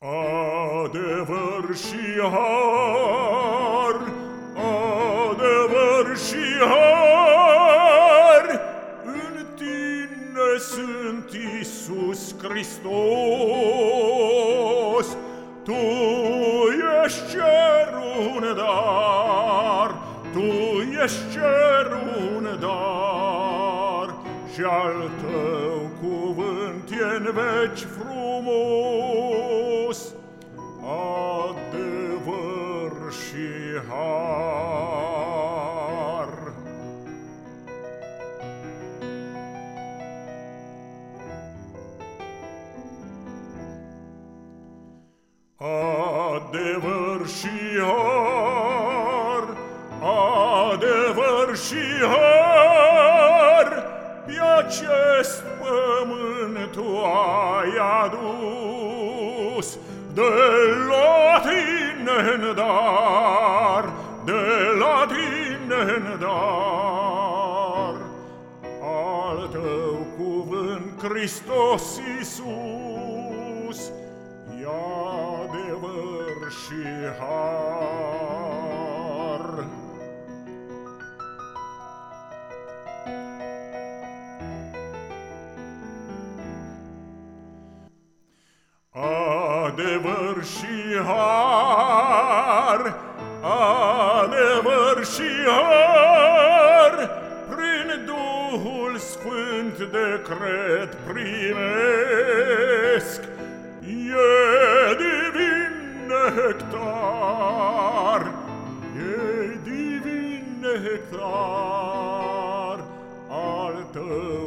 Adevăr și har, adevăr și har, În tine sunt Iisus Hristos. Tu ești cerul dar, Tu ești cerul dar, Și al tău cuvânt e în veci frumos, Adevăr și har. Adevăr și har, adevăr și har, Pe acest pământ tu ai adus, De la tine în dar, de la tine în dar. Al tău cuvânt, Hristos Iisus, e adevăr și har. adevăr și har, adevăr și har, prin Duhul Sfânt decret primesc, e divin nectar e divin nectar al tău.